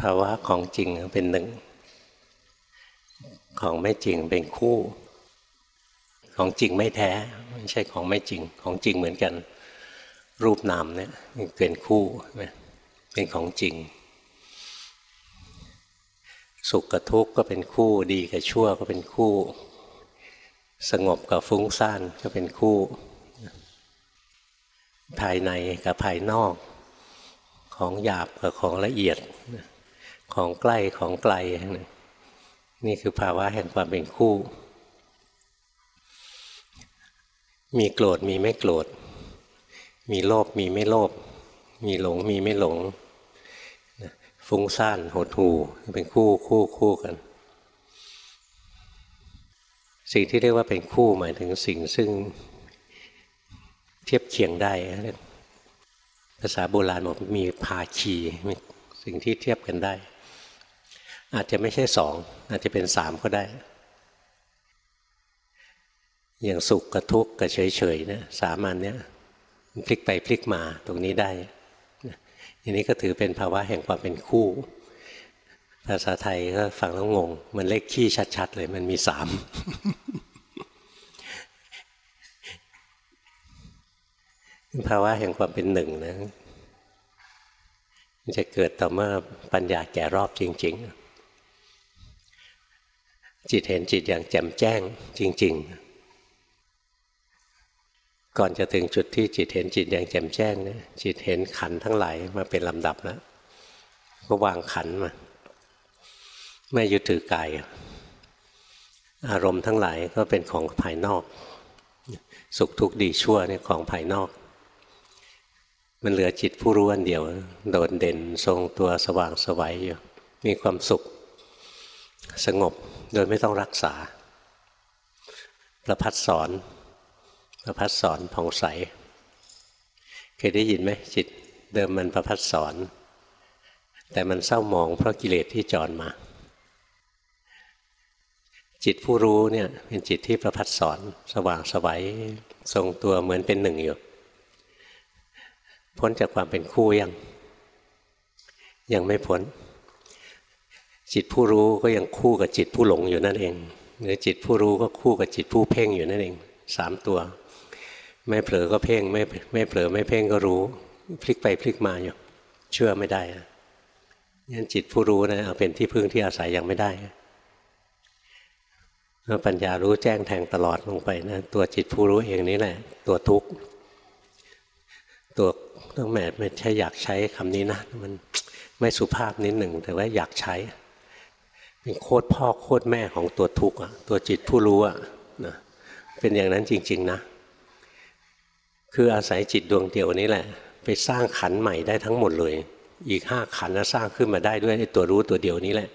ภาวะของจริงเป็นหนึ่ง ของไม่จริงเป็นคู่ ของจริงไม่แท้ไม่ใช่ของไม่จริง ของจริงเหมือนกัน รูปนามเนี่ยเป็นคู่เป็นของจริง สุขกับทุกข์ก็เป็นคู่ดีกับชั่วก็เป็นคู่ สงบกับฟุ้งซ่านก็เป็นคู่ ภายในกับภายนอก ของหยาบกับของละเอียด ของใกล้ของไกล นี่คือภาวะแห่งความเป็นคู่ มีโกรธมีไม่โกรธ มีโลภมีไม่โลภ มีหลงมีไม่หลง ฟุ้งซ่านหดหูเป็นคู่คู่คู่กัน สิ่งที่เรียกว่าเป็นคู่หมายถึงสิ่งซึ่งเทียบเคียงได้ ภาษาโบราณบอกมีภาคีสิ่งที่เทียบกันได้ อาจจะไม่ใช่สองอาจจะเป็นสามก็ได้ อย่างสุขกับทุกข์กับเฉยๆเนี่ยสามัญเนี่ยพลิกไปพลิกมาตรงนี้ได้อันนี้ก็ถือเป็นภาวะแห่งความเป็นคู่ ภาษาไทยก็ฟังแล้วงง มันเลขขี้ชัด ๆ เลยมันมีสาม ภาวะแห่งความเป็นหนึ่งนะจะเกิดต่อเมื่อปัญญาแก่รอบจริง ๆ จิตเห็นจิตอย่างแจ่มแจ้งจริง ๆ ก่อนจะถึงจุดที่จิตเห็นจิตอย่างแจ่มแจ้งเนี่ยจิตเห็นขันทั้งหลายมาเป็นลำดับแล้วก็วางขันมาไม่ยึดถือกาย อารมณ์ทั้งหลายก็เป็นของภายนอก สุขทุกข์ดีชั่วเนี่ยของภายนอก มันเหลือจิตผู้รู้อันเดียว โดดเด่นทรงตัวสว่างสวัยอยู่มีความสุขสงบโดยไม่ต้องรักษา ประพัดสอน ประพัดสอนผ่องใส เคยได้ยินไหมจิตเดิมมันประพัดสอน แต่มันเศร้ามองเพราะกิเลสที่จรมา จิตผู้รู้เนี่ยเป็นจิตที่ประพัดสอน สว่างสวัยทรงตัวเหมือนเป็นหนึ่งอยู่ พ้นจากความเป็นคู่ยัง ยังไม่พ้น จิตผู้รู้ก็ยังคู่กับจิตผู้หลงอยู่นั่นเอง หรือจิตผู้รู้ก็คู่กับจิตผู้เพ่งอยู่นั่นเองสามตัว ไม่เผลอก็เพ่งไม่ไม่เผลอไม่เพ่งก็รู้ พลิกไปพลิกมาอยู่ เชื่อไม่ได้งั้นจิตผู้รู้นะเอาเป็นที่พึ่งที่อาศัยยังไม่ได้เมื่อปัญญารู้แจ้งแทงตลอดลงไปนะตัวจิตผู้รู้เองนี่แหละ ตัวทุกข์ตัว ต้องแหม่ไม่ใช่อยากใช้คำนี้นะ มันไม่สุภาพนิดหนึ่ง แต่ว่าอยากใช้ เป็นโคตรพ่อโคตรแม่ของตัวทุกข์ตัวจิตผู้รู้อะนะเป็นอย่างนั้นจริง ๆ นะ คืออาศัยจิตดวงเดียวนี้แหละ ไปสร้างขันใหม่ได้ทั้งหมดเลย อีกห้าขันนะสร้างขึ้นมาได้ด้วยตัวรู้ตัวเดียวนี้แหละ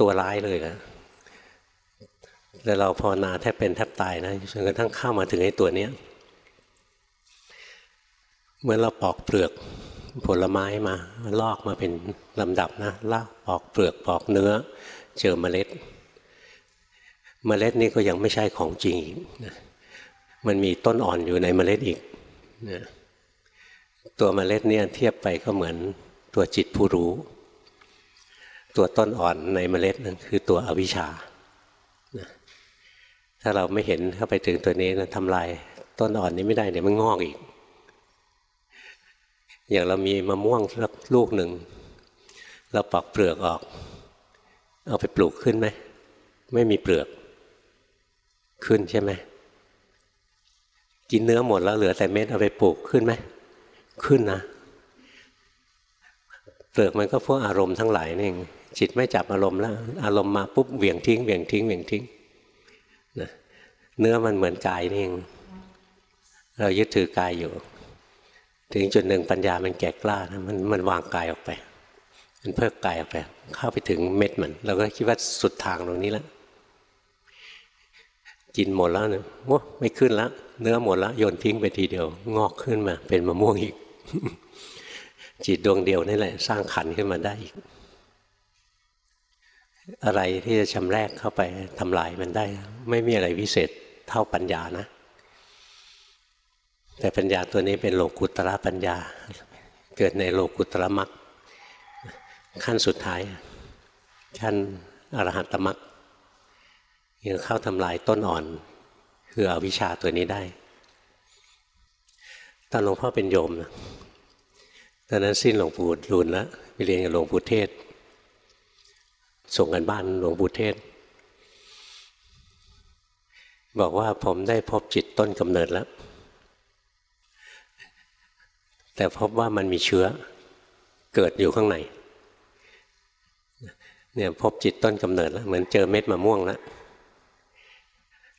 ตัวร้ายเลยนะแต่เราภาวนาแทบเป็นแทบตายนะจนกระทั่งเข้ามาถึงไอ้ตัวเนี้ย เหมือนเราปอกเปลือกผลไม้มาลอกมาเป็นลำดับนะลากปอกเปลือกปอกเนื้อ เจอเมล็ด เมล็ดนี้ก็ยังไม่ใช่ของจริงนะมันมีต้นอ่อนอยู่ในเมล็ดอีกนะตัวเมล็ดเนี่ยเทียบไปก็เหมือนตัวจิตผู้รู้ ตัวต้นอ่อนในเมล็ดนั่นคือตัวอวิชชานะถ้าเราไม่เห็นเข้าไปถึงตัวนี้นะทำลายต้นอ่อนนี้ไม่ได้เดี๋ยวมันงอกอีก อย่างเรามีมะม่วงสักลูกหนึ่ง เราปอกเปลือกออก เอาไปปลูกขึ้นไหม ไม่มีเปลือก ขึ้นใช่ไหม กินเนื้อหมดแล้วเหลือแต่เม็ดเอาไปปลูกขึ้นไหม ขึ้นนะ เปลือกมันก็พวกอารมณ์ทั้งหลายนี่เองจิตไม่จับอารมณ์แล้ว อารมณ์มาปุ๊บเหวี่ยงทิ้งเหวี่ยงทิ้งเหวี่ยงทิ้งนะเนื้อมันเหมือนกายนี่เองเรายึดถือกายอยู่ ถึงจุดหนึ่งปัญญามันแก่กล้านะมันมันวางกายออกไป มันเพิกกายออกไป เข้าไปถึงเม็ดมันเราก็คิดว่าสุดทางตรงนี้แล้วกินหมดแล้วเนี่ยโอ้ไม่ขึ้นแล้วเนื้อหมดแล้วโยนทิ้งไปทีเดียว งอกขึ้นมา เป็นมะม่วงอีก จิตดวงเดียวนี่แหละ สร้างขันขึ้นมาได้อีก อะไรที่จะชำแรกเข้าไปทำลายมันได้ ไม่มีอะไรวิเศษเท่าปัญญานะ แต่ปัญญาตัวนี้เป็นโลกุตระปัญญา เกิดในโลกุตระมรรคขั้นสุดท้ายขั้นอรหัตตมรรคยังเข้าทำลายต้นอ่อน คืออวิชชาตัวนี้ได้ตอนหลวงพ่อเป็นโยมนะตอนนั้นสิ้นหลวงปู่ดูลแล้วไปเรียนกับหลวงปู่เทศ ส่งกันบ้านหลวงปู่เทศ บอกว่าผมได้พบจิตต้นกำเนิดแล้ว แต่พบว่ามันมีเชื้อเกิดอยู่ข้างในเนี่ยพบจิตต้นกำเนิดแล้วเหมือนเจอเม็ดมะม่วงแล้ว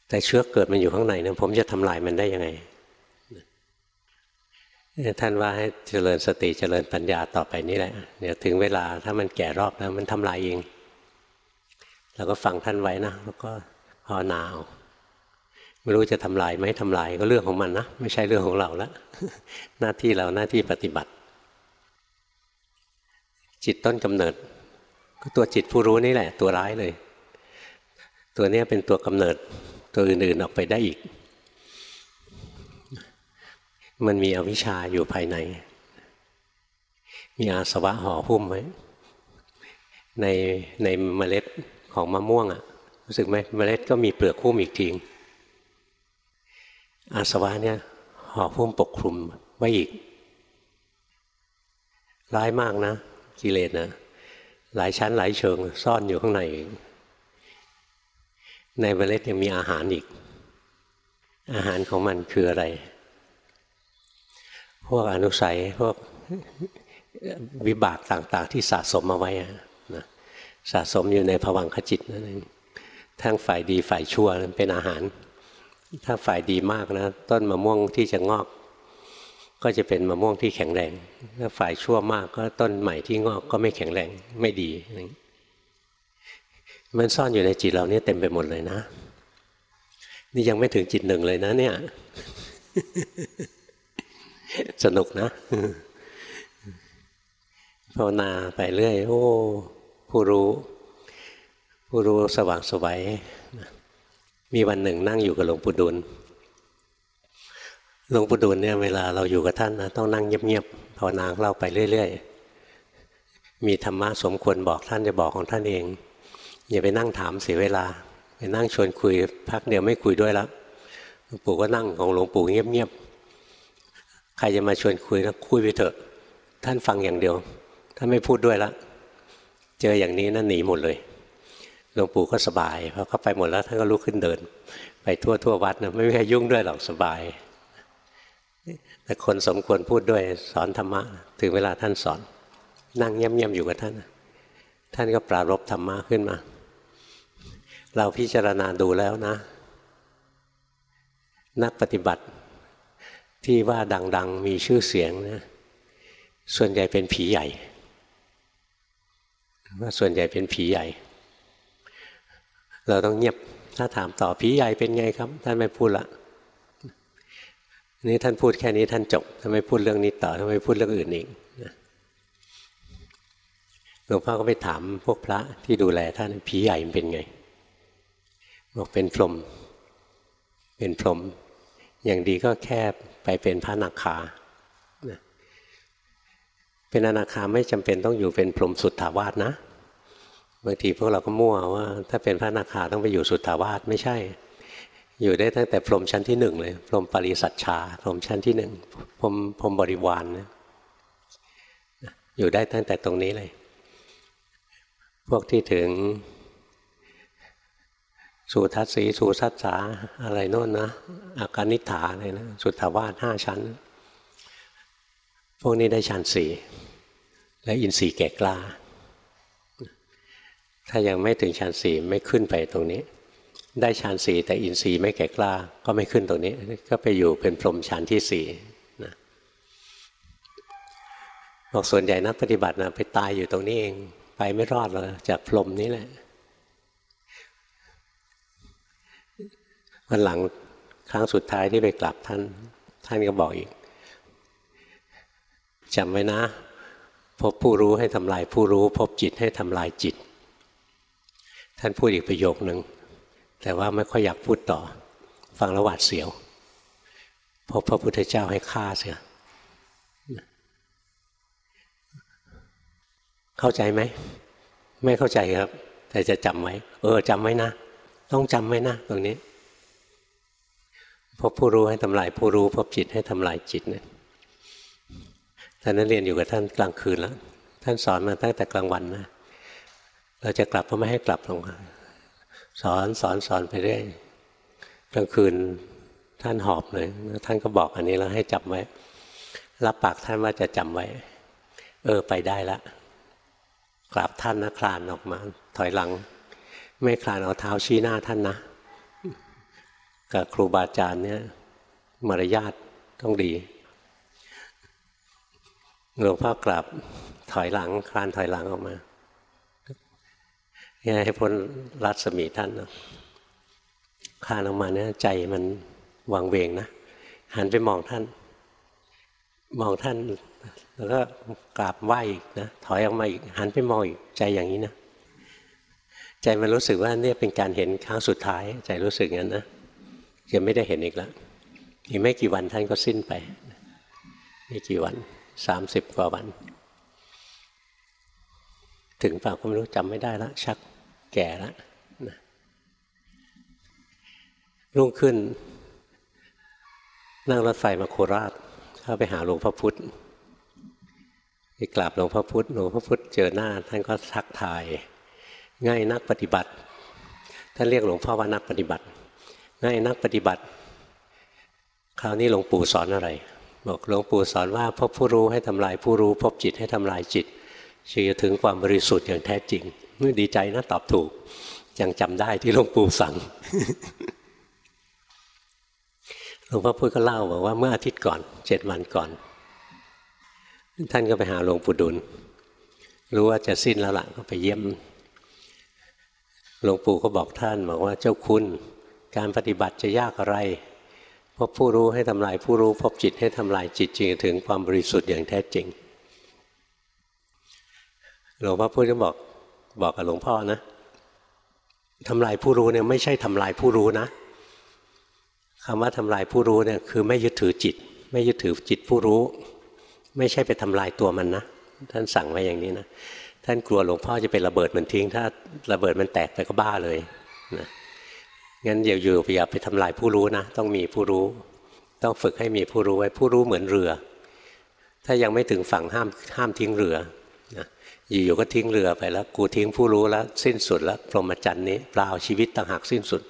แต่เชื้อเกิดมันอยู่ข้างในเนี่ยผมจะทำลายมันได้ยังไงท่านว่าให้เจริญสติเจริญปัญญาต่อไปนี่แหละเดี๋ยวถึงเวลาถ้ามันแก่รอบแล้วมันทำลายเองเราก็ฟังท่านไว้นะแล้วก็ภาวนาเอา ไม่รู้จะทำลายไหมทำลายก็เรื่องของมันนะไม่ใช่เรื่องของเราแล้วหน้าที่เราหน้าที่ปฏิบัติ จิตต้นกำเนิด ก็ตัวจิตผู้รู้นี่แหละ ตัวร้ายเลย ตัวนี้เป็นตัวกำเนิด ตัวอื่นๆออกไปได้อีก มันมีอวิชชาอยู่ภายใน มีอาสวะห่อหุ้มไว้ในในเมล็ดของมะม่วงอะ่ะรู้สึกไหมเมล็ดก็มีเปลือกหุ้มอีกที อาสวะเนี่ยห่อหุ้มปกคลุมไว้อีก ร้ายมากนะ กิเลสนะหลายชั้นหลายเชิงซ่อนอยู่ข้างในในเมล็ดยังมีอาหารอีก อาหารของมันคืออะไร พวกอนุสัยพวกวิบากต่าง ๆ ที่สะสมมาไว้นะสะสมอยู่ในผวังขจิตนั่นเองทั้งฝ่ายดีฝ่ายชั่วเป็นอาหาร ถ้าฝ่ายดีมากนะ ต้นมะม่วงที่จะงอก ก็จะเป็นมะม่วงที่แข็งแรงถ้าฝ่ายชั่วมากก็ต้นใหม่ที่งอกก็ไม่แข็งแรงไม่ดีมันซ่อนอยู่ในจิตเราเนี่ยเต็มไปหมดเลยนะ นี่ยังไม่ถึงจิตหนึ่งเลยนะเนี่ย สนุกนะภาวนาไปเรื่อย โอ้ ผู้รู้ ผู้รู้สว่างสวัย มีวันหนึ่งนั่งอยู่กับหลวงปู่ดูลหลวงปู่ดูลเนี่ยเวลาเราอยู่กับท่านนะต้องนั่งเงียบๆภาวนาเราไปเรื่อย ๆ มีธรรมะสมควรบอกท่านจะบอกของท่านเอง อย่าไปนั่งถามเสียเวลา ไปนั่งชวนคุยพักเดียวไม่คุยด้วยแล้วหลวงปู่ก็นั่งของหลวงปู่เงียบๆใครจะมาชวนคุยนะคุยไปเถอะ ท่านฟังอย่างเดียว ท่านไม่พูดด้วยละเจออย่างนี้นั่นหนีหมดเลย หลวงปู่ก็สบายเพอเขาไปหมดแล้วท่านก็ลุกขึ้นเดิน ไปทั่วทั่ววัดนะไม่มีใครยุ่งด้วยหรอกสบาย แต่คนสมควรพูดด้วยสอนธรรมะ ถึงเวลาท่านสอน นั่งเงียบๆอยู่กับท่าน ท่านก็ปรารบธรรมะขึ้นมา เราพิจารณาดูแล้วนะ นักปฏิบัติที่ว่าดัง ๆ มีชื่อเสียงนะส่วนใหญ่เป็นผีใหญ่ว่าส่วนใหญ่เป็นผีใหญ่ เราต้องเงียบถ้าถามต่อผีใหญ่เป็นไงครับ ท่านไม่พูดละนี่ท่านพูดแค่นี้ท่านจบท่านไม่พูดเรื่องนี้ต่อท่านไม่พูดเรื่องอื่นอีกหลวงพ่อก็ไปถามพวกพระที่ดูแลท่านผีใหญ่เป็นไง บอกเป็นพรหมเป็นพรหมอย่างดีก็แค่ไปเป็นพระนาคาเป็นอนาคาไม่จำเป็นต้องอยู่เป็นพรหมสุดถาวาสนะ บางทีพวกเราก็มั่วว่า ถ้าเป็นพระนาคาต้องไปอยู่สุดถาวาสไม่ใช่ อยู่ได้ตั้งแต่พรมชั้นที่หนึ่งเลย พรมปริสัชชา พรมชั้นที่หนึ่งพรมพรมบริวารนะอยู่ได้ตั้งแต่ตรงนี้เลย พวกที่ถึงสุทัศสีสุทัศสาอะไรโน่นนะอาการนิฐาอะไรนะสุทธาวาสห้าชั้น พวกนี้ได้ชั้นสี่และอินทรีย์แก่กล้า ถ้ายังไม่ถึงชั้นสี่ไม่ขึ้นไปตรงนี้ ได้ชั้นสี่แต่อินทรีย์ไม่แก่กล้า ก็ไม่ขึ้นตรงนี้ ก็ไปอยู่เป็นพรหมชั้นที่สี่นะบอกส่วนใหญ่นักปฏิบัตินะไปตายอยู่ตรงนี้เอง ไปไม่รอดเลยจากพรหมนี้แหละวันหลังครั้งสุดท้ายที่ไปกลับท่าน ท่านก็บอกอีกจำไว้นะ พบผู้รู้ให้ทำลายผู้รู้ พบจิตให้ทำลายจิต ท่านพูดอีกประโยคหนึ่งแต่ว่าไม่ค่อยอยากพูดต่อ ฟังแล้วหวาดเสียวพบพระพุทธเจ้าให้ฆ่าเสียเข้าใจไหม ไม่เข้าใจครับ แต่จะจำไว้ เออจำไว้นะ ต้องจำไว้นะตรงนี้พบผู้รู้ให้ทำลายผู้รู้ พบจิตให้ทำลายจิตเนี่ยท่านนั้นเรียนอยู่กับท่านกลางคืนแล้ว ท่านสอนมาตั้งแต่กลางวันนะ เราจะกลับก็ไม่ให้กลับลงสอนสอนสอนไปเรื่อยกลางคืนท่านหอบเลย ท่านก็บอกอันนี้แล้วให้จำไว้ รับปากท่านว่าจะจำไว้ เออไปได้ละกราบท่านนะคลานออกมา ถอยหลัง ไม่คลานเอาเท้าชี้หน้าท่านนะ กับครูบาอาจารย์เนี่ยมารยาทต้องดีหลวงพ่อกราบถอยหลังคลานถอยหลังออกมา ให้พ้นรัศมีท่านนะคลานออกมาเนี่ยใจมันวางเวงนะ หันไปมองท่าน มองท่าน แล้วก็กราบไหว้อีกนะ ถอยออกมาอีก หันไปมองอีกใจอย่างนี้นะ ใจมันรู้สึกว่าเนี่ยเป็นการเห็นครั้งสุดท้าย ใจรู้สึกงั้นนะจะไม่ได้เห็นอีกแล้วอีกไม่กี่วันท่านก็สิ้นไปไม่กี่วันสามสิบกว่าวัน ถึงเปล่าก็ไม่รู้จำไม่ได้แล้วชัก แก่แล้วนะรุ่งขึ้น นั่งรถไฟมาโคราช เข้าไปหาหลวงพ่อพุธไปกราบหลวงพ่อพุธหลวงพ่อพุธเจอหน้า ท่านก็ทักทาย ง่ายนักปฏิบัติ ท่านเรียกหลวงพ่อว่านักปฏิบัติ ง่ายนักปฏิบัติ คราวนี้หลวงปู่สอนอะไร บอกหลวงปู่สอนว่าพบผู้รู้ให้ทำลายผู้รู้ พบจิตให้ทำลายจิตจะถึงความบริสุทธิ์อย่างแท้จริง ดีใจนะตอบถูก ยังจำได้ที่หลวงปู่สั่งหลวงพ่อพุธก็เล่าบอกว่าเมื่ออาทิตย์ก่อนเจ็ดวันก่อน ท่านก็ไปหาหลวงปู่ดุล รู้ว่าจะสิ้นแล้วล่ะก็ไปเยี่ยมหลวงปู่ก็บอกท่านบอกว่าเจ้าคุณการปฏิบัติจะยากอะไรพบผู้รู้ให้ทำลายผู้รู้พบจิตให้ทำลายจิตจริงถึงความบริสุทธิ์อย่างแท้จริงหลวงพ่อพูดก็บอก บอกกับหลวงพ่อนะทำลายผู้รู้เนี่ยไม่ใช่ทำลายผู้รู้นะคำว่าทำลายผู้รู้เนี่ยคือไม่ยึดถือจิต ไม่ยึดถือจิตผู้รู้ ไม่ใช่ไปทำลายตัวมันนะท่านสั่งไว้อย่างนี้นะท่านกลัวหลวงพ่อจะเป็นระเบิดมันทิ้ง ถ้าระเบิดมันแตกไปก็บ้าเลยนะงั้นอย่าอยู่อย่าไปทำลายผู้รู้นะต้องมีผู้รู้ ต้องฝึกให้มีผู้รู้ไว้ผู้รู้เหมือนเรือ ถ้ายังไม่ถึงฝั่งห้ามห้ามทิ้งเรือ อยู่ๆก็ทิ้งเรือไปแล้ว กูทิ้งผู้รู้แล้ว สิ้นสุดแล้วพรหมจรรย์นี้เปล่าชีวิตต่างหากสิ้นสุด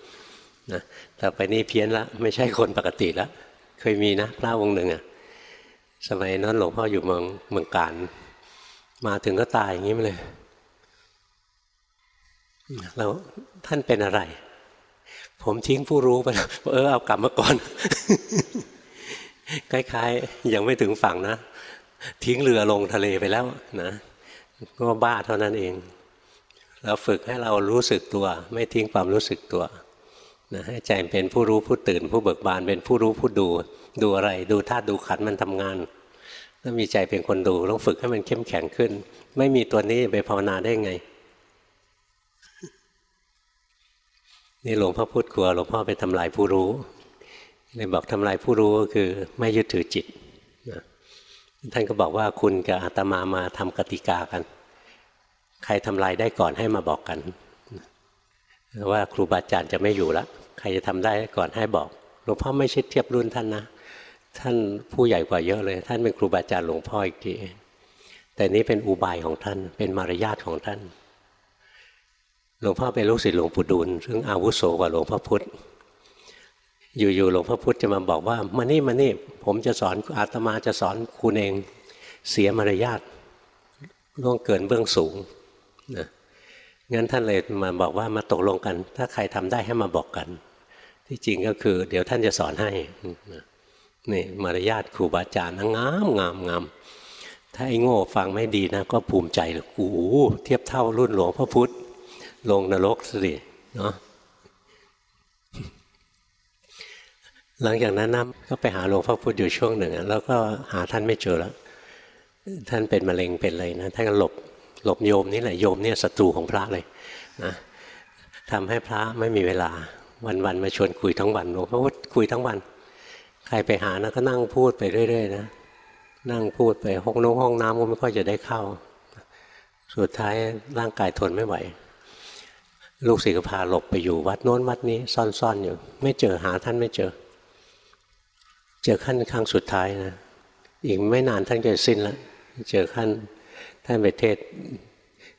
นะแต่ไปนี่เพี้ยนละไม่ใช่คนปกติแล้วเคยมีนะพระองค์หนึ่งอะสมัยนั้นหลวงพ่ออยู่เมืองเมืองการ มาถึงก็ตายอย่างนี้มาเลยแล้วท่านเป็นอะไร ผมทิ้งผู้รู้ไปเออเอากลับมาก่อน คล้ายๆ ยังไม่ถึงฝั่งนะ ทิ้งเรือลงทะเลไปแล้วนะ ก็บ้าเท่านั้นเอง เราฝึกให้เรารู้สึกตัว ไม่ทิ้งความรู้สึกตัวนะให้ใจเป็นผู้รู้ผู้ตื่น ผู้เบิกบานเป็นผู้รู้ผู้ดู ดูอะไร ดูธาตุดูขันมันทำงานถ้ามีใจเป็นคนดูต้องฝึกให้มันเข้มแข็งขึ้น ไม่มีตัวนี้ไปภาวนาได้ไง นี่หลวงพ่อพูดกลัวหลวงพ่อไปทำลายผู้รู้เลยบอกทำลายผู้รู้ก็คือไม่ยึดถือจิตนะ ท่านก็บอกว่าคุณกับอาตมามาทำกติกากัน ใครทำลายได้ก่อนให้มาบอกกัน ว่าครูบาอาจารย์จะไม่อยู่แล้วใครจะทำได้ก่อนให้บอกหลวงพ่อไม่ใช่เทียบรุ่นท่านนะ ท่านผู้ใหญ่กว่าเยอะเลย ท่านเป็นครูบาอาจารย์หลวงพ่ออีกทีแต่นี้เป็นอุบายของท่าน เป็นมารยาทของท่าน หลวงพ่อเป็นลูกศิษย์หลวงปู่ดูลซึ่งอาวุโสกว่าหลวงพ่อพุธ อยู่ๆหลวงพ่อพุธจะมาบอกว่ามานี่มานี่ผมจะสอนอาตมาจะสอนคุณเองเสียมารยาทล่วงเกินเบื้องสูงนะงั้นท่านเลยมาบอกว่ามาตกลงกัน ถ้าใครทำได้ให้มาบอกกัน ที่จริงก็คือ เดี๋ยวท่านจะสอนให้นี่มารยาทครูบาอาจารย์งามงามงามถ้าไอ้โง่ฟังไม่ดีนะ ก็ภูมิใจเลยโอ้เทียบเท่ารุ่นหลวงพ่อพุธลงนรกสิเนาะ หลังจากนั้นนะก็ไปหาหลวงพ่อพุธอยู่ช่วงหนึ่ง แล้วก็หาท่านไม่เจอแล้ว ท่านเป็นมะเร็งเป็นอะไรนะท่านก็หลบหลบโยมนี่แหละโยมเนี่ยศัตรูของพระเลยนะทำให้พระไม่มีเวลาวันๆมาชวนคุยทั้งวันหลวงพ่อพุธคุยทั้งวัน ใครไปหานะก็นั่งพูดไปเรื่อยๆนะนั่งพูดไปห้องน้องห้องน้ำก็ไม่ค่อยจะได้เข้า สุดท้ายร่างกายทนไม่ไหว ลูกศิษย์ก็พาหลบไปอยู่วัดโน้นวัดนี้ซ่อนๆอยู่ ไม่เจอหาท่านไม่เจอ เจอขั้นครั้งสุดท้ายนะอีกไม่นานท่านจะสิ้นแล้วเจอขั้นท่านไปเทศ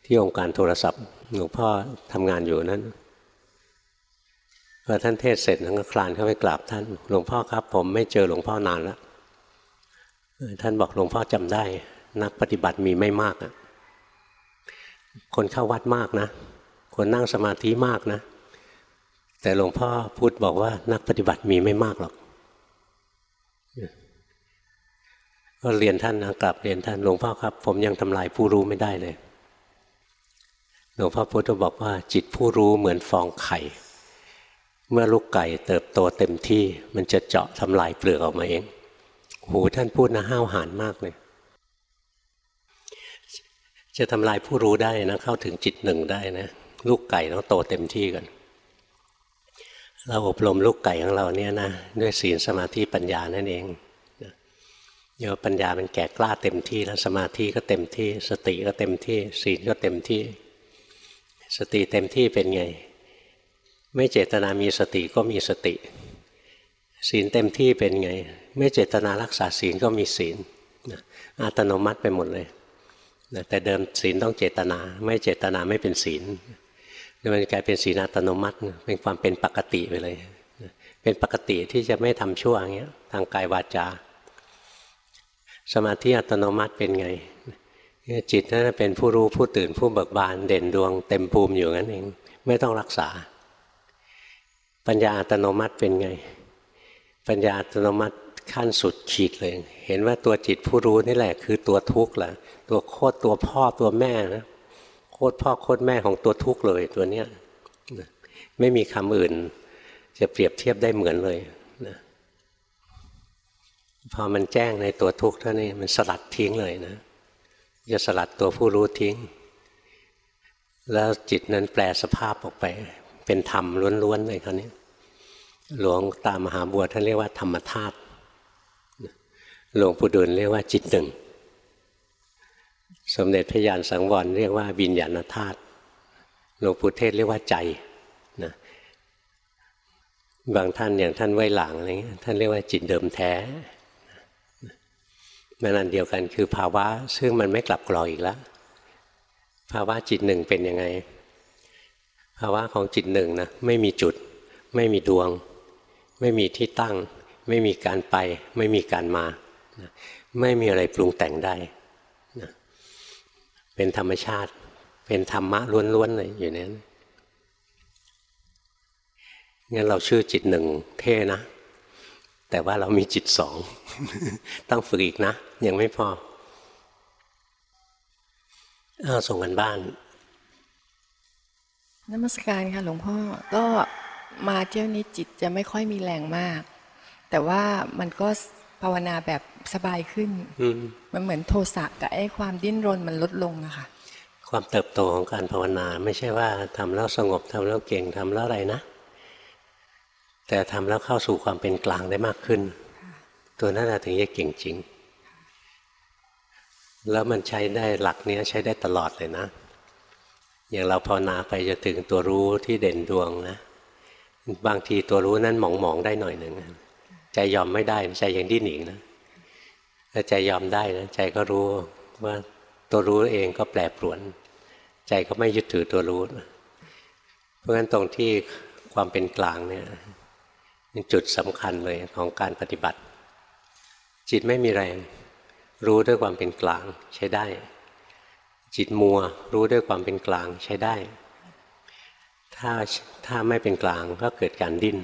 ที่องค์การโทรศัพท์หลวงพ่อทำงานอยู่นั้นพอท่านเทศเสร็จท่านก็คลานเข้าไปกราบท่านหลวงพ่อครับ ผมไม่เจอหลวงพ่อนานแล้วท่านบอกหลวงพ่อจำได้ นักปฏิบัติมีไม่มากอะคนเข้าวัดมากนะ คนนั่งสมาธิมากนะ แต่หลวงพ่อพูดบอกว่านักปฏิบัติมีไม่มากหรอก ก็เรียนท่านนะกลับเรียนท่านหลวงพ่อครับ ผมยังทำลายผู้รู้ไม่ได้เลย หลวงพ่อพุทธบอกว่า จิตผู้รู้เหมือนฟองไข่ เมื่อลูกไก่เติบโตเต็มที่มันจะเจาะทำลายเปลือกออกมาเองหูท่านพูดนะห้าวหาญมากเลย จะทำลายผู้รู้ได้นะเข้าถึงจิตหนึ่งได้นะลูกไก่ต้องโตเต็มที่กันเราอบรมลูกไก่ของเราเนี่ยนะด้วยศีลสมาธิปัญญานั่นเอง เดี๋ยวปัญญามันแก่กล้าเต็มที่แล้วสมาธิก็เต็มที่ สติก็เต็มที่ ศีลก็เต็มที่ สติเต็มที่เป็นไง ไม่เจตนามีสติก็มีสติ ศีลเต็มที่เป็นไง ไม่เจตนารักษาศีลก็มีศีลอัตโนมัติไปหมดเลยแต่เดิมศีลต้องเจตนา ไม่เจตนาไม่เป็นศีลมันกลายเป็นศีลอัตโนมัติ เป็นความเป็นปกติไปเลย เป็นปกติที่จะไม่ทำชั่วอย่างเงี้ยทางกายวาจา สมาธิอัตโนมัติเป็นไงจิตนั่นเป็นผู้รู้ผู้ตื่นผู้เบิกบานเด่นดวงเต็มภูมิอยู่งั้นเองไม่ต้องรักษา ปัญญาอัตโนมัติเป็นไง ปัญญาอัตโนมัติขั้นสุดขีดเลย เห็นว่าตัวจิตผู้รู้นี่แหละ คือตัวทุกข์แหละตัวโคตรตัวพ่อตัวแม่นะโคตรพ่อโคตรแม่ของตัวทุกข์เลยตัวเนี้ยไม่มีคำอื่น จะเปรียบเทียบได้เหมือนเลยนะ พอมันแจ้งในตัวทุกข์เท่านี้มันสลัดทิ้งเลยนะจะสลัดตัวผู้รู้ทิ้ง แล้วจิตนั้นแปลสภาพออกไป เป็นธรรมล้วนๆเลยคราวนี้ หลวงตามหาบัวท่านเรียกว่าธรรมธาตุหลวงปู่ดูลเรียกว่าจิตหนึ่ง สมเด็จพระยานสังวรเรียกว่าวิญญาณธาตุหลวงปู่เทศเรียกว่าใจนะบางท่านอย่างท่านไวหลังอะไรเงี้ยท่านเรียกว่าจิตเดิมแท้ มันอันเดียวกันคือภาวะซึ่งมันไม่กลับกรออีกแล้ว ภาวะจิตหนึ่งเป็นยังไง ภาวะของจิตหนึ่งนะไม่มีจุด ไม่มีดวง ไม่มีที่ตั้ง ไม่มีการไป ไม่มีการมา ไม่มีอะไรปรุงแต่งได้เป็นธรรมชาติ เป็นธรรมะล้วนๆเลยอยู่นั้นงั้นเราชื่อจิตหนึ่งเท่นะ แต่ว่าเรามีจิตสอง ต้องฝึกอีกนะ ยังไม่พออาส่งกันบ้านนมัสการค่ะหลวงพ่อก็มาเที่ยวนี้จิตจะไม่ค่อยมีแรงมาก แต่ว่ามันก็ภาวนาแบบสบายขึ้นมันเหมือนโทสะกับไอ้ความดิ้นรนมันลดลงอะค่ะ ความเติบโตของการภาวนาไม่ใช่ว่าทำแล้วสงบทำแล้วเก่งทำแล้วอะไรนะ แต่ทำแล้วเข้าสู่ความเป็นกลางได้มากขึ้น ตัวนั้นถึงจะเก่งจริง แล้วมันใช้ได้หลักนี้ใช้ได้ตลอดเลยนะ อย่างเราภาวนาไปจะถึงตัวรู้ที่เด่นดวงนะ บางทีตัวรู้นั้นหมองๆได้หน่อยหนึ่งใจยอมไม่ได้ใจยังดิ้นอีกนะถ้าใจยอมได้นะใจก็รู้ว่าตัวรู้เองก็แปรปรวน ใจก็ไม่ยึดถือตัวรู้ เพราะฉะนั้นตรงที่ความเป็นกลางเนี่ย จุดสำคัญเลยของการปฏิบัติ จิตไม่มีแรง รู้ด้วยความเป็นกลางใช้ได้ จิตมัวรู้ด้วยความเป็นกลางใช้ได้ ถ้าถ้าไม่เป็นกลางก็เกิดการดิ้น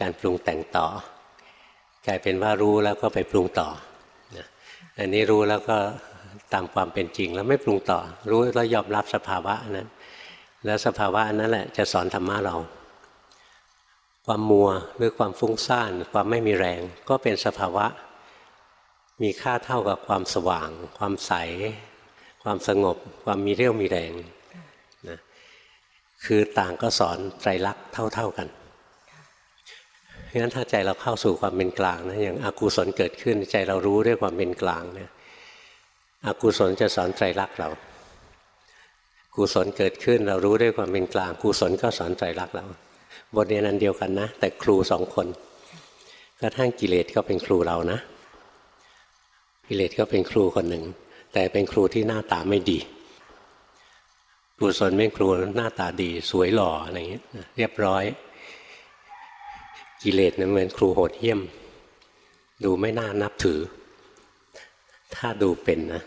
การปรุงแต่งต่อ กลายเป็นว่ารู้แล้วก็ไปปรุงต่ออันนี้รู้แล้วก็ตามความเป็นจริงแล้วไม่ปรุงต่อ รู้แล้วยอมรับสภาวะนั้น แล้วสภาวะนั้นแหละจะสอนธรรมะเรา ความมัวหรือความฟุ้งซ่านความไม่มีแรง ก็เป็นสภาวะ มีค่าเท่ากับความสว่าง ความใส ความสงบ ความมีเรี่ยวมีแรงนะคือต่างก็สอนไตรลักษณ์เท่า ๆกันเพราะฉะนั้นถ้าใจเราเข้าสู่ความเป็นกลางนะอย่างอากุศลเกิดขึ้นใจเรารู้ด้วยความเป็นกลางเนี่ยอกุศลจะสอนใจรักเรา กุศลเกิดขึ้นเรารู้ด้วยความเป็นกลาง กุศลก็สอนใจรักเรา บทเรียนอันเดียวกันนะ แต่ครูสองคนกระทั่งกิเลสก็เป็นครูเรานะ กิเลสก็เป็นครูคนหนึ่ง แต่เป็นครูที่หน้าตาไม่ดีกุศลเป็นครูหน้าตาดี สวยหล่ออะไรอย่างเงี้ยเรียบร้อย กิเลสเนี่ยเหมือนครูโหดเหี้ยม ดูไม่น่านับถือ ถ้าดูเป็นนะ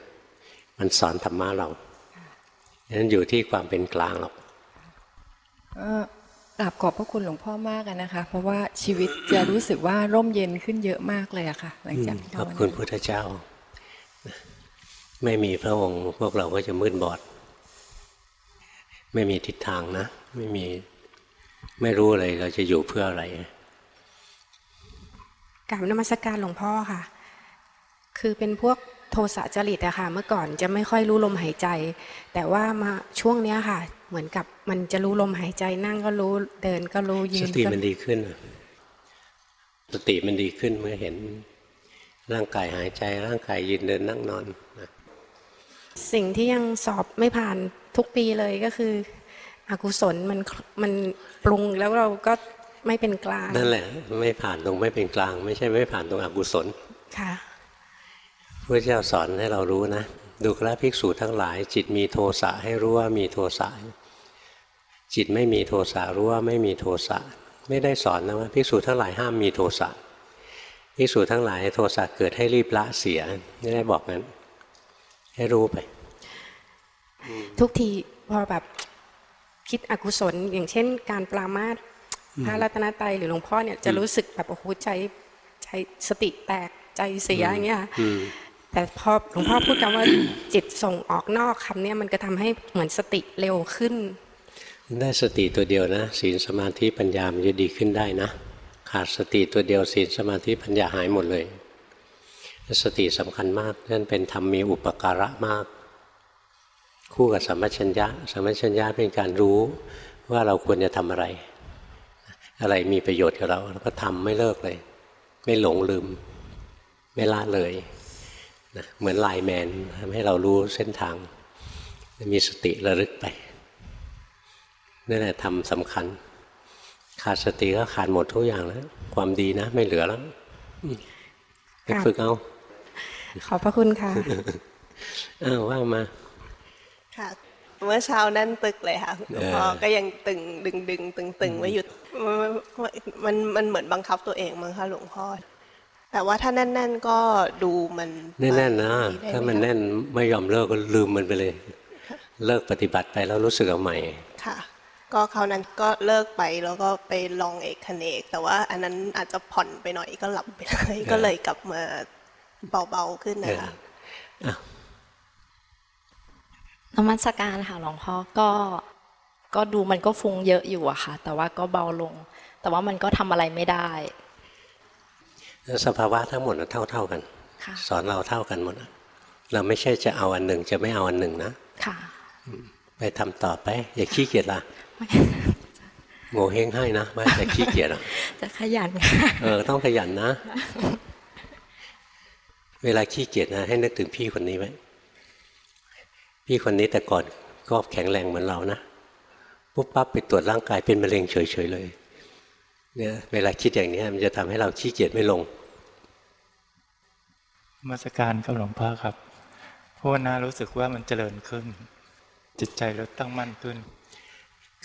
มันสอนธรรมะเราดังนั้นอยู่ที่ความเป็นกลางหรอก กราบขอบพระคุณหลวงพ่อมากนะคะ เพราะว่าชีวิตจะรู้สึกว่าร่มเย็นขึ้นเยอะมากเลยอะค่ะ หลังจากขอบคุณพุทธเจ้า ไม่มีพระองค์พวกเราก็จะมืดบอด ไม่มีทิศทางนะ ไม่มีไม่รู้อะไรเราจะอยู่เพื่ออะไรกราบนมัสการหลวงพ่อค่ะ คือเป็นพวก โทสะจริตอะค่ะ เมื่อก่อนจะไม่ค่อยรู้ลมหายใจ แต่ว่ามาช่วงเนี้ยค่ะ เหมือนกับมันจะรู้ลมหายใจนั่งก็รู้เดินก็รู้ยืนสติมันดีขึ้น สติมันดีขึ้นเมื่อเห็นร่างกายหายใจร่างกายยืนเดินนั่งนอนสิ่งที่ยังสอบไม่ผ่านทุกปีเลยก็คือ อกุศลมันมันปรุงแล้วเราก็ไม่เป็นกลาง นั่นแหละ ไม่ผ่านตรงไม่เป็นกลาง ไม่ใช่ไม่ผ่านตรงอกุศลค่ะ พระเจ้าสอนให้เรารู้นะ ดูกระภิกษุทั้งหลาย จิตมีโทสะให้รู้ว่ามีโทสะจิตไม่มีโทสะรู้ว่าไม่มีโทสะไม่ได้สอนนะว่าภิกษุทั้งหลายห้ามมีโทสะภิกษุทั้งหลายโทสะเกิดให้รีบละเสียไม่ได้บอกงั้น ให้รู้ไป ทุกทีพอแบบคิดอกุศลอย่างเช่น การปรามาสพระรัตนตรัยหรือหลวงพ่อเนี่ยจะรู้สึกแบบโอ้โหใจใจสติแตกใจเสียอย่างเงี้ย แต่พอหลวงพ่อพูดคำว่าจิตส่งออกนอกคำนี้มันก็ทำให้เหมือนสติเร็วขึ้น ได้สติตัวเดียวนะศีลสมาธิปัญญามันจะดีขึ้นได้นะ ขาดสติตัวเดียวศีลสมาธิปัญญาหายหมดเลย สติสำคัญมากนั่นเป็นธรรมมีอุปการะมาก คู่กับสัมมชัญญะสัมมชัญญะเป็นการรู้ว่าเราควรจะทำอะไร อะไรมีประโยชน์กับเราเราก็ทำไม่เลิกเลย ไม่หลงลืม ไม่ละเลย นะเหมือนไลแมนทำให้เรารู้เส้นทาง มีสติระลึกไปนั่นแหละทำสำคัญ ขาดสติก็ขาดหมดทุกอย่างแล้ว ความดีนะ ไม่เหลือแล้วไปฝึกเอา ขอบพระคุณค่ะอ้าวว่ามา ค่ะ เมื่อเช้านั่นตึกเลยค่ะหลวงพ่อก็ยังตึงดึงดึงตึงตึงไว้หยุดมันมันเหมือนบังคับตัวเองมั้งคะหลวงพ่อ แต่ว่าถ้าแน่น ๆ ก็ดูมันแน่นๆนะถ้ามันแน่นไม่ยอมเลิกก็ลืมมันไปเลย เลิกปฏิบัติไปแล้วรู้สึกเอาใหม่ค่ะ ก็คราวนั้นก็เลิกไปแล้วก็ไปลองเอกคเนก แต่ว่าอันนั้นอาจจะผ่อนไปหน่อยก็หลับไปเลยก็เลยกลับมาเบาๆขึ้นนะคะนมัสการค่ะหลวงพ่อก็ก็ดูมันก็ฟุ้งเยอะอยู่อะค่ะ แต่ว่าก็เบาลง แต่ว่ามันก็ทำอะไรไม่ได้ สภาวะทั้งหมดเท่าเท่ากัน สอนเราเท่ากันหมด เราไม่ใช่จะเอาอันหนึ่งจะไม่เอาอันหนึ่งนะไปทำต่อไป อย่าขี้เกียจละโง่เฮงให้นะไม่แต่ขี้เกียจจะขยันเออต้องขยันนะ เวลาขี้เกียจนะ ให้นึกถึงพี่คนนี้ไว้พี่คนนี้แต่ก่อนก็แข็งแรงเหมือนเรานะปุ๊บปั๊บไปตรวจร่างกายเป็นมะเร็งเฉยๆเลย เนี่ยเวลาคิดอย่างนี้มันจะทำให้เราขี้เกียจไม่ลง มาสการกับหลวงพ่อครับเพราะว่านารู้สึกว่ามันเจริญขึ้น จิตใจเราตั้งมั่นขึ้น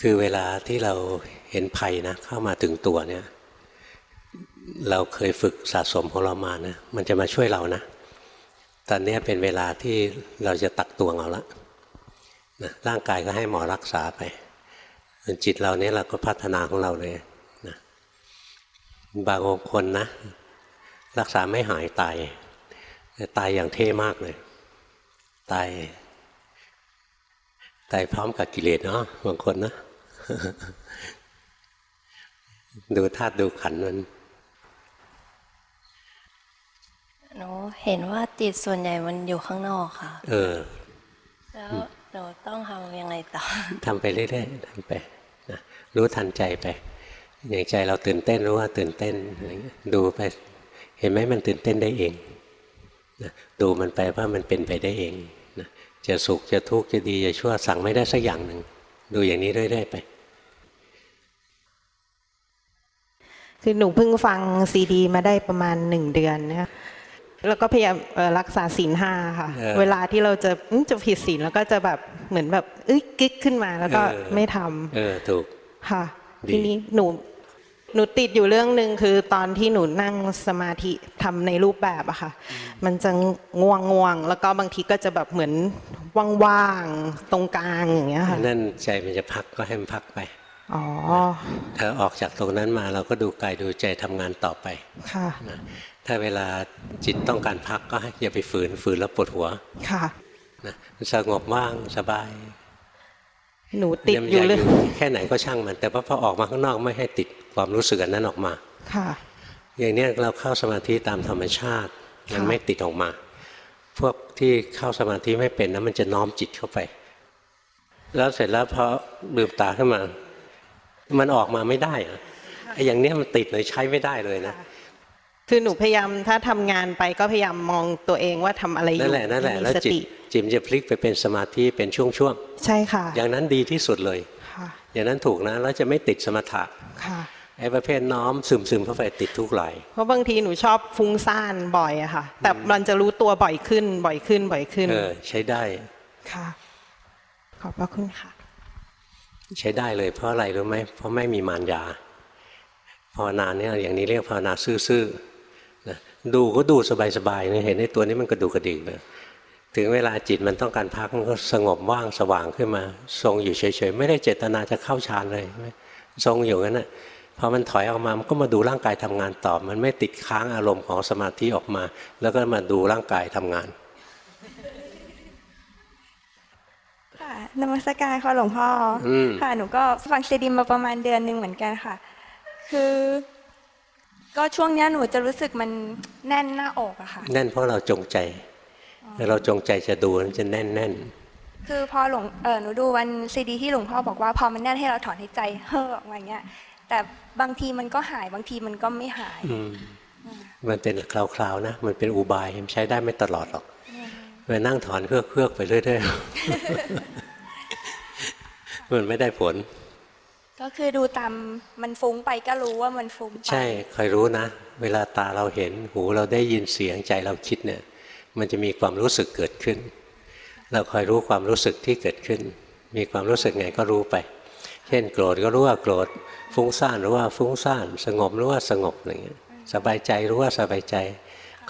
คือเวลาที่เราเห็นภัยนะเข้ามาถึงตัวเนี่ย เราเคยฝึกสะสมของเรามานะมันจะมาช่วยเรานะตอนนี้เป็นเวลาที่เราจะตักตวงเอาละนะร่างกายก็ให้หมอรักษาไปจิตเราเนี่ยเราก็พัฒนาของเราเลย บางคนนะ รักษาไม่หายตายแต่ตายอย่างเท่มากเลยตายตายพร้อมกับกิเลสเนาะบางคนนะ ดูธาตุดูขันมันหนูเห็นว่าจิตส่วนใหญ่มันอยู่ข้างนอกค่ะ เออ แล้วเราต้องทำยังไงต่อทำไปเรื่อยๆทำไปนะรู้ทันใจไป อย่างใจเราตื่นเต้นรู้ว่าตื่นเต้นดูไปเห็นไหมมันตื่นเต้นได้เองนะดูมันไปว่ามันเป็นไปได้เองนะใจจะสุขจะทุกข์จะดีจะชั่วสั่งไม่ได้สักอย่างหนึ่งดูอย่างนี้เรื่อยๆไป คือหนูเพิ่งฟังซีดี มาได้ประมาณหนึ่งเดือนนะคะแล้วก็พยายามเอ่อรักษาศีลห้าค่ะเออเวลาที่เราจะอื้อจะผิดศีลแล้วก็จะแบบเหมือนแบบเอ้ยกิ๊กขึ้นมาแล้วก็เออไม่ทำเออถูกค่ะดี ทีนี้หนูหนูติดอยู่เรื่องหนึ่งคือตอนที่หนูนั่งสมาธิทำในรูปแบบอะค่ะ มันจะง่วงง่วงๆแล้วก็บางทีก็จะแบบเหมือนว่างๆตรงกลางอย่างเงี้ยค่ะนั่นใจมันจะพักก็ให้มันพักไปอ๋อถ้าออกจากตรงนั้นมาเราก็ดูกายดูใจทำงานต่อไปค่ะนะถ้าเวลาจิตต้องการพักก็ให้อย่าไปฝืนฝืนแล้วปวดหัวค่ะนะสงบว่างสบาย หนูติดยังอยู่อเรื่องยู่แค่ไหนก็ช่างมัน แต่ว่าพอออกมาข้างนอกไม่ให้ติดความรู้สึกอันนั้นออกมา ค่ะ อย่างเนี้ยเราเข้าสมาธิตามธรรมชาติมันค่ะไม่ติดออกมา พวกที่เข้าสมาธิไม่เป็นนะมันจะน้อมจิตเข้าไป แล้วเสร็จแล้วพอลืมตาขึ้นมา มันออกมาไม่ได้อะไอ้อย่างเนี้ยมันติดเลยใช้ไม่ได้เลยนะ คือหนูพยายามถ้าทำงานไปก็พยายามมองตัวเองว่าทำอะไรอยู่นั่นแหละนั่นแหละมีแล้วสจิตติจิตมันจะพลิกไปเป็นสมาธิเป็นช่วงใช่ค่ะๆอย่างนั้นดีที่สุดเลยค่ะอย่างนั้นถูกนะแล้วจะไม่ติดสมถะค่ะไอ้ประเภทน้อมซึมซึมๆเข้าไปติดทุกหลายเพราะบางทีหนูชอบฟุ้งซ่านบ่อยอะค่ะ แต่มันจะรู้ตัวบ่อยขึ้นบ่อยขึ้นบ่อยขึ้น เออ ใช้ได้ค่ะ ขอบพระคุณค่ะ ใช้ได้เลยเพราะอะไรรู้ไหมเพราะไม่มีมารยาภาวนาเนี่ยอย่างนี้เรียกภาวนาซื่อๆนะ ดูก็ดูสบายๆนะเห็นไอ้ตัวนี้มันกระดูกกระดิกเลยถึงเวลาจิตมันต้องการพักมันก็สงบว่างสว่างขึ้นมา ทรงอยู่เฉยๆ ไม่ได้เจตนาจะเข้าฌานเลย ทรงอยู่งั้นนะพอมันถอยออกมามันก็มาดูร่างกายทำงานต่อ มันไม่ติดค้างอารมณ์ของสมาธิออกมา แล้วก็มาดูร่างกายทำงานค่ะนมัสการค่ะหลวงพ่ออมค่ะหนูก็ฟังซีดีมาประมาณเดือนหนึ่งเหมือนกันค่ะ คือ ก็ช่วงเนี้ยหนูจะรู้สึกมันแน่นหน้าอกอะค่ะ แน่นเพราะเราจงใจแต่เราจงใจจะดูมันจะแน่นแน่นคือพอหลวงเออหนูดูวันซีดีที่หลวงพ่อบอกว่าพอมันแน่นให้เราถอนหายใจเฮ้อออกมาอย่างเงี้ย แต่บางทีมันก็หายบางทีมันก็ไม่หายอืมมันเป็นคราวๆนะ มันเป็นอุบายมันใช้ได้ไม่ตลอดหรอกไปนั่งถอนเครือกเครือกๆไปเรื่อยๆมันไม่ได้ผล ก็คือดูตามมันฟุ้งไปก็รู้ว่ามันฟุ้งไปใช่คอยรู้นะ เวลาตาเราเห็นหูเราได้ยินเสียงใจเราคิดเนี่ย มันจะมีความรู้สึกเกิดขึ้น เราคอยรู้ความรู้สึกที่เกิดขึ้น มีความรู้สึกไงก็รู้ไป เช่น โกรธก็รู้ว่าโกรธฟุ้งซ่านรู้ว่าฟุ้งซ่านสงบรู้ว่าสงบอะไรเงี้ยสบายใจรู้ว่าสบายใจ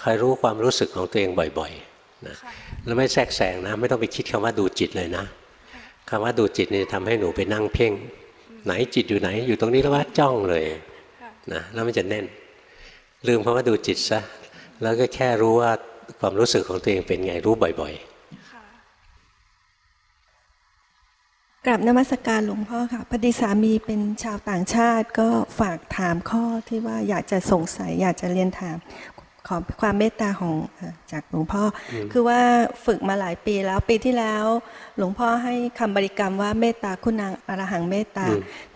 คอยรู้ความรู้สึกของตัวเองบ่อยๆนะค่ะแล้วไม่แทรกแซงนะ ไม่ต้องไปคิดคำว่าดูจิตเลยนะคำว่าดูจิตนี่ทำให้หนูไปนั่งเพ่ง ไหนจิตอยู่ไหน อยู่ตรงนี้แล้วว่าจ้องเลยนะแล้วมันจะแน่น ลืมคำว่าดูจิตซะแล้วก็แค่รู้ว่าความรู้สึกของตัวเองเป็นไงรู้บ่อยค่ะกราบนมัสการหลวงพ่อค่ะพอดีสามีเป็นชาวต่างชาติก็ฝากถามข้อที่ว่าอยากจะสงสัยอยากจะเรียนถาม ขอความเมตตาของเอ่อจากหลวงพ่ออคือว่าฝึกมาหลายปีแล้วปีที่แล้ว หลวงพ่อให้คำบริกรรมว่าเมตตาคุณนางอรหังเมตตา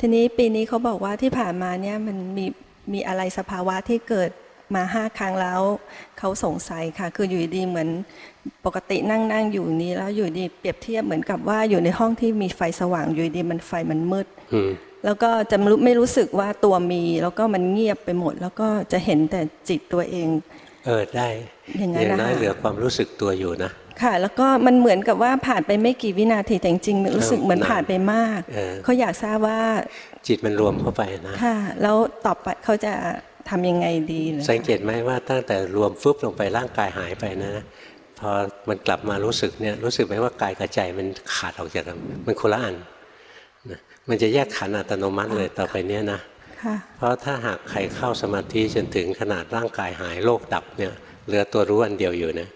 ทีนี้ปีนี้เขาบอกว่าที่ผ่านมาเนี่ยมันมีมีอะไรสภาวะที่เกิดมาห้าครั้งแล้วเขาสงสัยค่ะ คืออยู่ดีๆเหมือนปกตินั่งนั่งอยู่นี้แล้วอยู่ดีเปรียบเทียบเหมือนกับว่าอยู่ในห้องที่มีไฟสว่างอยู่ดีมันไฟมันมืดๆอืมแล้วก็จะไม่รู้ไม่รู้สึกว่าตัวมี แล้วก็มันเงียบไปหมด แล้วก็จะเห็นแต่จิตตัวเอง เออได้อย่างอนั้นย่างนะน้อยคะเหลือความรู้สึกตัวอยู่นะค่ะ แล้วก็มันเหมือนกับว่าผ่านไปไม่กี่วินาทีแต่จริงๆรู้สึกเหมือนนานผ่านไปมากเออเขาอยากทราบว่าจิตมันรวมเข้าไปนะค่ะ แล้วต่อไปเขาจะทำยังไงดีหรือคะสังเกตไหมว่าตั้งแต่รวมฟึบลงไปร่างกายหายไปนะพอมันกลับมารู้สึกเนี่ยรู้สึกไหมว่ากายกับใจมันขาดออกจากกันมันคนละอันนะมันจะแยกขันธ์อัตโนมัติเลยต่อไปเนี้ยนะ ค่ะเพราะถ้าหากใครเข้าสมาธิจนถึงขนาดร่างกายหายโลกดับเนี่ยเหลือตัวรู้อันเดียวอยู่นะ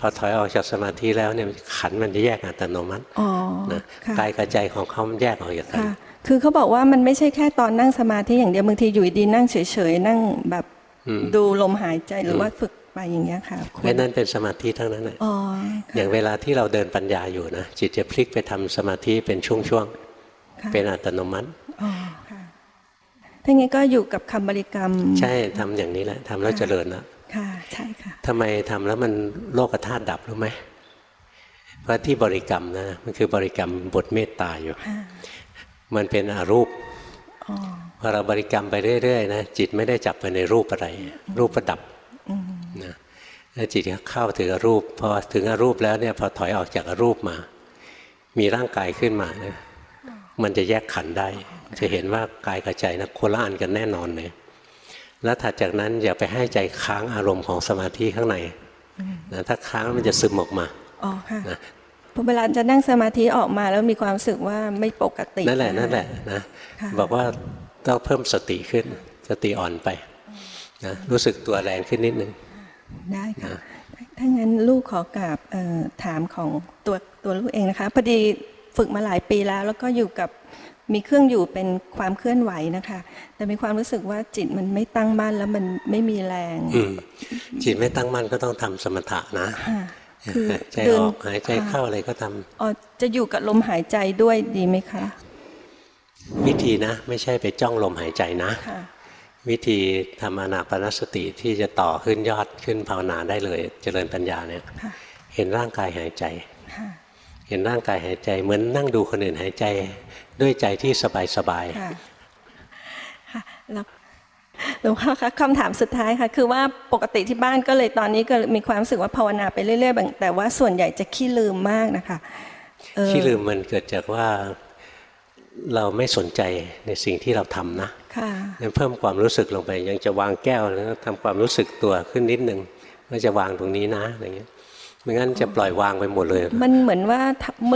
พอถอยออกจากสมาธิแล้วเนี่ยขันธ์มันจะแยกอัตโนมัติอ๋อนะค่ะกายกับใจของเขามันแยกออกจากกันค่ะคือเขาบอกว่ามันไม่ใช่แค่ตอนนั่งสมาธิอย่างเดียวบางทีอยู่ดีๆนั่งเฉยๆนั่งแบบอืมดูลมหายใจหรือว่าฝึกไปอย่างเงี้ยค่ะควรไอ้นั่นเป็นสมาธิทั้งนั้นแหละอ๋ออค่ะย่างเวลาที่เราเดินปัญญาอยู่นะจิตจะพลิกไปทำสมาธิเป็นช่วงค่ะๆเป็นอัตโนมัติอ๋อค่ะ ถ้างี้ก็อยู่กับคำบริกรรม ใช่ทำอย่างนี้แหละทำแล้วเจริญแล้วค่ะใช่ค่ะทำไมทำแล้วมันโลกธาตุดับรู้ไหมเพราะที่บริกรรมนะมันคือบริกรรมบทเมตตาอยู่ มันเป็นอารูปพอเราบริกรรมไปเรื่อยๆนะจิตไม่ได้จับไปในรูปอะไร รูปประดับนะแล้วจิตเข้าถึงอรูปพอถึงอรูปแล้วเนี่ยพอถอยออกจากอรูปมา มีร่างกายขึ้นมาเนี่ยมันจะแยกขันได้ จะเห็นว่ากายกับใจนะโคละอันกันแน่นอนเลยแล้วถัดจากนั้นอย่าไปให้ใจค้างอารมณ์ของสมาธิข้างในนะถ้าค้างมันจะซึมออกมาอ๋อค่ะพอเวลาจะนั่งสมาธิออกมาแล้วมีความรู้สึกว่าไม่ปกตินั่นแหละนั่นแหละนะบอกว่าต้องเพิ่มสติขึ้นสติอ่อนไปนะรู้สึกตัวแรงขึ้นนิดนึงได้ค่ะถ้างั้นลูกขอกราบถามของตัวตัวลูกเองนะคะพอดีฝึกมาหลายปีแล้ว แล้วก็อยู่กับ มีเครื่องอยู่เป็นความเคลื่อนไหวนะคะ แต่มีความรู้สึกว่าจิตมันไม่ตั้งมั่นแล้วมันไม่มีแรงจิตไม่ตั้งมั่นก็ต้องทำสมถะนะคือใจออกหายใจเข้าอะไรก็ทำอ๋อจะอยู่กับลมหายใจด้วยดีไหมคะ วิธีนะ ไม่ใช่ไปจ้องลมหายใจนะ วิธีทำอนาปนสติที่จะต่อขึ้นยอดขึ้นภาวนาได้เลย เจริญปัญญาเนี่ยเห็นร่างกายหายใจเห็นร่างกายหายใจเหมือนนั่งดูคนอื่นหายใจ ด้วยใจที่สบายสบายค่ะแล้วหลวงพ่อคะคำถามสุดท้ายค่ะคือว่าปกติที่บ้านก็เลยตอนนี้ก็มีความรู้สึกว่าภาวนาไปเรื่อยๆแต่ว่าส่วนใหญ่จะขี้ลืมมากนะคะขี้ลืมมันเกิดจากว่าเราไม่สนใจในสิ่งที่เราทำนะนั่นเพิ่มความรู้สึกลงไป ยังจะวางแก้วแล้วทำความรู้สึกตัวขึ้นนิดนึงว่าจะวางตรงนี้นะอะไรเงี้ย ไม่งั้นจะปล่อยวางไปหมดเลย มันเหมือนว่า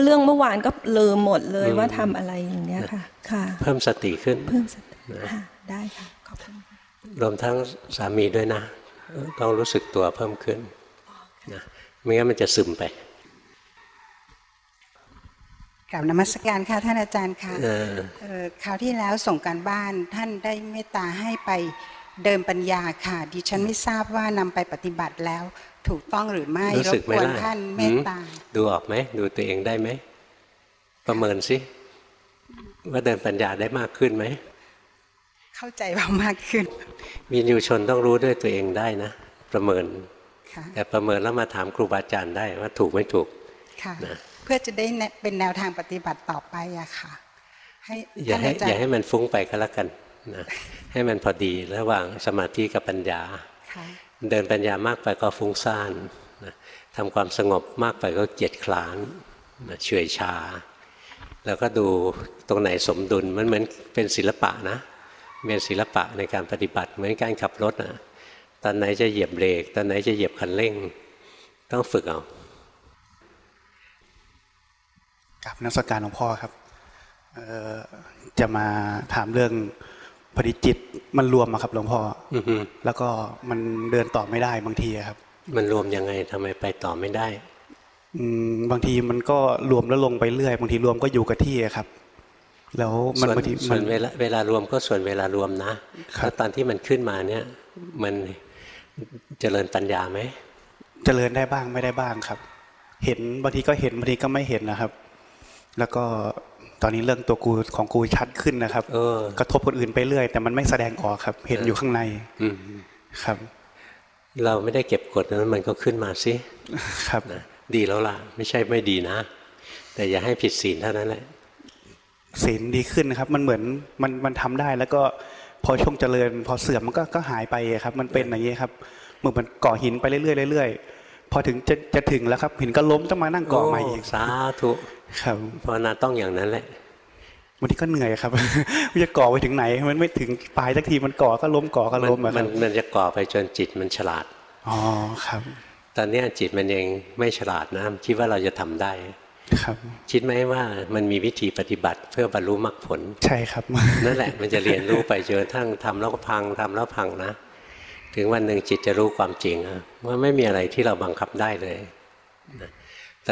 เรื่องเมื่อวานก็ลืมหมดเลยว่าทำอะไรอย่างเงี้ยค่ะ ค่ะ เพิ่มสติขึ้น เพิ่มสติได้ค่ะขอบคุณรวมทั้งสามีด้วยนะ ต้องรู้สึกตัวเพิ่มขึ้นนะไม่งั้นมันจะซึมไปกล่าวนมัสการค่ะท่านอาจารย์ค่ะคราวที่แล้วส่งการบ้านท่านได้เมตตาให้ไปเดินปัญญาค่ะ ดิฉันไม่ทราบว่านำไปปฏิบัติแล้ว ถูกต้องหรือไม่รบกวนท่านเมตตาดูออกไหมดูตัวเองได้ไหม ประเมินสิว่าเดินปัญญาได้มากขึ้นไหม เข้าใจว่ามากขึ้นมีนิวชนต้องรู้ด้วยตัวเองได้นะ ประเมินแต่ประเมินแล้วมาถามครูบาอาจารย์ได้ว่าถูกไม่ถูกค่ะเพื่อจะได้เป็นแนวทางปฏิบัติต่อไปอะค่ะให้อย่าให้อย่าให้มันฟุ้งไปก็แล้วกันนะให้มันพอดีระหว่างสมาธิกับปัญญา เดินปัญญามากไปก็ฟุ้งซ่านนะทำความสงบมากไปก็เกียดคร้านนะเฉยชา แล้วก็ดูตรงไหนสมดุลมันเหมือนเป็นศิลปะนะเป็นศิลปะในการปฏิบัติเหมือนการขับรถนะตอนไหนจะเหยียบเบรกตอนไหนจะเหยียบคันเร่ง ต้องฝึกเอากับนักสการหลวงพ่อครับจะมาถามเรื่อง พอดีจิตมันรวมอะครับหลวงพ่อแล้วก็มันเดินต่อไม่ได้บางทีครับ มันรวมยังไงทำไมไปต่อไม่ได้อืมบางทีมันก็รวมแล้วลงไปเรื่อย บางทีรวมก็อยู่กับที่ครับ แล้วมันบางทีมันเวลาเวลารวมก็ส่วนเวลารวมนะแล้วตอนที่มันขึ้นมาเนี่ย มันเจริญปัญญาไหมเจริญได้บ้างไม่ได้บ้างครับ เห็นบางทีก็เห็นบางทีก็ไม่เห็นนะครับ แล้วก็ ตอนนี้เรื่องตัวกูของกูชัดขึ้นนะครับเออกระทบคนอื่นไปเรื่อย แต่มันไม่แสดงออกครับ เห็นอยู่ข้างในอืครับ เราไม่ได้เก็บกดนั้นมันก็ขึ้นมาสิครับนะดีแล้วล่ะ ไม่ใช่ไม่ดีนะ แต่อย่าให้ผิดศีลเท่านั้นแหละศีลดีขึ้นนะครับ มันเหมือนมันมันทำได้แล้วก็พอช่วงเจริญ พอเสื่อมมันก็ก็หายไปครับ มันเป็นอย่างนี้ครับเหมือนมันก่อหินไปเรื่อยๆเรื่อยๆพอถึงจะจะถึงแล้วครับหินก็ล้มต้องมานั่งก่อใหม่อีกสาธุ ครับภาวนาต้องอย่างนั้นแหละวันนี้ก็เหนื่อยครับมันจะก่อไปถึงไหน มันไม่ถึงปลายสักทีมันก่อก็ล้มก่อก็ล้มมันมันจะก่อไปจนจิตมันฉลาดอ๋อครับ ตอนนี้จิตมันเองไม่ฉลาดนะคิดว่าเราจะทำได้ครับคิดไหมว่ามันมีวิธีปฏิบัติเพื่อบรรลุมรรคผล ใช่ครับนั่นแหละมันจะเรียนรู้ไปจนทั้งทำแล้วก็พังทำแล้วพังนะ ถึงวันหนึ่งจิตจะรู้ความจริงว่าไม่มีอะไรที่เราบังคับได้เลย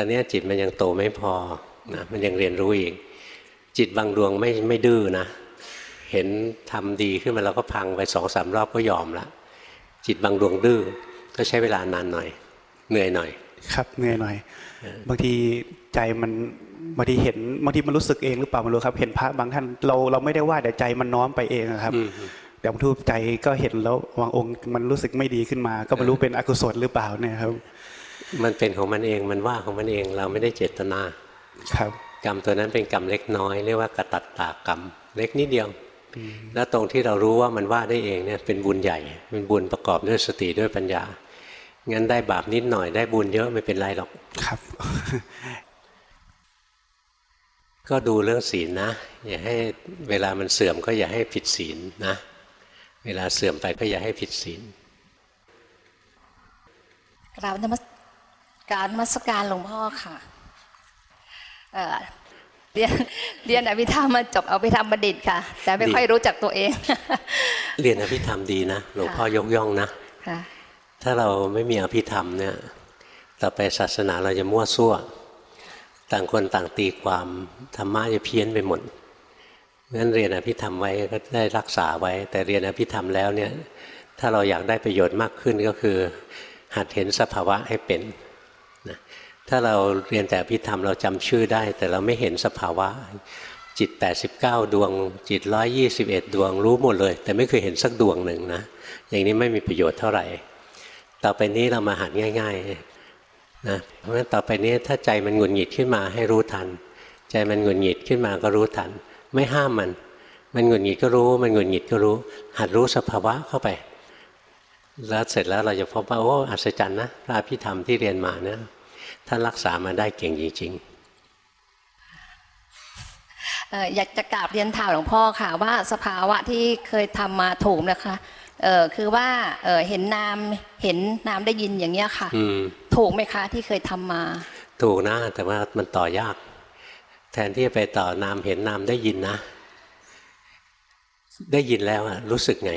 ตอนนี้จิตมันยังโตไม่พอนะมันยังเรียนรู้อีก จิตบางดวงไม่ไม่ดื้อนะ เห็นทำดีขึ้นมาเราก็พังไปสองสามรอบก็ยอมละ จิตบางดวงดื้อก็ใช้เวลานานหน่อย เหนื่อยหน่อย ครับเหนื่อยหน่อย บางทีใจมันบางทีเห็นบางทีมันรู้สึกเองหรือเปล่าไม่รู้ครับ เห็นพระบางท่านเราเราไม่ได้ว่าแต่ใจมันน้อมไปเองครับแต่บางทีใจก็เห็นแล้ววางองค์มันรู้สึกไม่ดีขึ้นมา ก็ไม่รู้เป็นอกุศลหรือเปล่าเนี่ยครับ มันเป็นของมันเองมันว่าของมันเองเราไม่ได้เจตนา ครับกรรมตัวนั้นเป็นกรรมเล็กน้อยเรียกว่ากตัตตากรรม เล็กนิดเดียว แล้วตรงที่เรารู้ว่ามันว่าได้เองเนี่ยเป็นบุญใหญ่เป็นบุญประกอบด้วยสติด้วยปัญญางั้นได้บาปนิดหน่อยได้บุญเยอะไม่เป็นไรหรอกครับ ก็ดูเรื่องศีลนะ อย่าให้เวลามันเสื่อมก็อย่าให้ผิดศีลนะ เวลาเสื่อมไปก็อย่าให้ผิดศีลกราบนมัส การนมัสการหลวงพ่อค่ะเอ่อเรียนเรียนอภิธรรมมาจบเอาไปทำบัณฑิตค่ะ แต่ไม่ค่อยรู้จักตัวเอง เรียนอภิธรรมดีนะหลวงพ่อยกย่องนะค่ะถ้าเราไม่มีอภิธรรมเนี่ยต่อไปศาสนาเราจะมั่วซั่ว ต่างคนต่างตีความธรรมะจะเพี้ยนไปหมดงั้นเรียนอภิธรรมไว้ก็ได้รักษาไว้ แต่เรียนอภิธรรมแล้วเนี่ยถ้าเราอยากได้ประโยชน์มากขึ้นก็คือ หัดเห็นสภาวะให้เป็น นะถ้าเราเรียนแต่อภิธรรมเราจำชื่อได้ แต่เราไม่เห็นสภาวะ จิต 89 ดวง จิต 121 ดวงรู้หมดเลย แต่ไม่เคยเห็นสักดวงหนึ่งนะอย่างนี้ไม่มีประโยชน์เท่าไหร่ ต่อไปนี้เรามาหัดง่ายๆนะเพราะฉะนั้นต่อไปนี้ถ้าใจมันหงุดหงิดขึ้นมาให้รู้ทัน ใจมันหงุดหงิดขึ้นมาก็รู้ทัน ไม่ห้ามมัน มันหงุดหงิดก็รู้ มันหงุดหงิดก็รู้ หัดรู้สภาวะเข้าไปแล้วเสร็จแล้วเราจะพบว่าโอ้อัศจรรย์นะพระพิธรรมที่เรียนมาเนี่ย ท่านรักษามาได้เก่งจริงเอ่ออยากจะกราบเรียนถามหลวงพ่อค่ะว่าสภาวะที่เคยทำมาถูกนะคะเออคือว่าเออเห็นนามเห็นนามได้ยินอย่างเงี้ยค่ะๆอืมถูกไหมคะที่เคยทำมา ถูกนะ แต่ว่ามันต่อยาก แทนที่จะไปต่อนามเห็นนามได้ยินนะ ได้ยินแล้วอะรู้สึกไง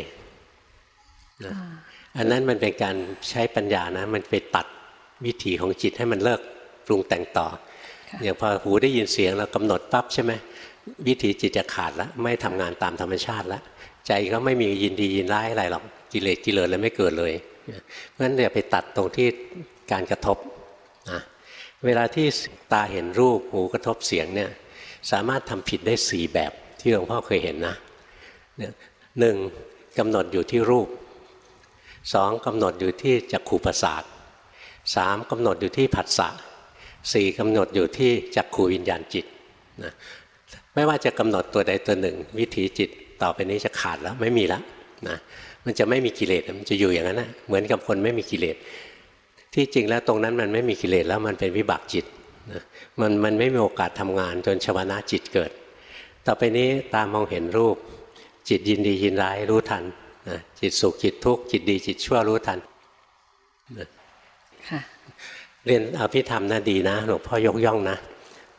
นะอันนั้นมันเป็นการใช้ปัญญานะ มันไปตัด วิถีของจิตให้มันเลิกปรุงแต่งต่อ อย่างพอหูได้ยินเสียงเรากำหนดปั๊บใช่ไหมวิถีจิตจะขาดแล้วไม่ทำงานตามธรรมชาติแล้วใจก็ไม่มียินดียินร้ายอะไรหรอกกิเลสกิเลสเลยไม่เกิดเลยเพราะฉะนั้นอย่าไปตัดตรงที่การกระทบนะเวลาที่ตาเห็นรูปหูกระทบเสียงเนี่ยสามารถทำผิดได้สี่แบบที่หลวงพ่อเคยเห็นนะเนี่ยหนึ่งกำหนดอยู่ที่รูปสองกำหนดอยู่ที่จักขูประสาท สามกำหนดอยู่ที่ผัสสะสี่กำหนดอยู่ที่จักขูวิญญาณจิตนะไม่ว่าจะกำหนดตัวใดตัวหนึ่ง วิถีจิตต่อไปนี้จะขาดแล้วไม่มีแล้วนะมันจะไม่มีกิเลสมันจะอยู่อย่างนั้นนะเหมือนกับคนไม่มีกิเลสที่จริงแล้วตรงนั้นมันไม่มีกิเลสแล้วมันเป็นวิบากจิตนะมันมันไม่มีโอกาสทำงานจนชวนาจิตเกิด ต่อไปนี้ตามองเห็นรูป จิตยินดียินร้ายรู้ทันนะจิตสุขจิตทุกข์จิตดีจิตชั่วรู้ทันนะ เรียนอภิธรรมนะดีนะหลวงพ่อยกย่องนะ